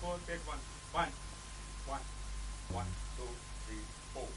four, take one. one, one, one, one, two, three, four.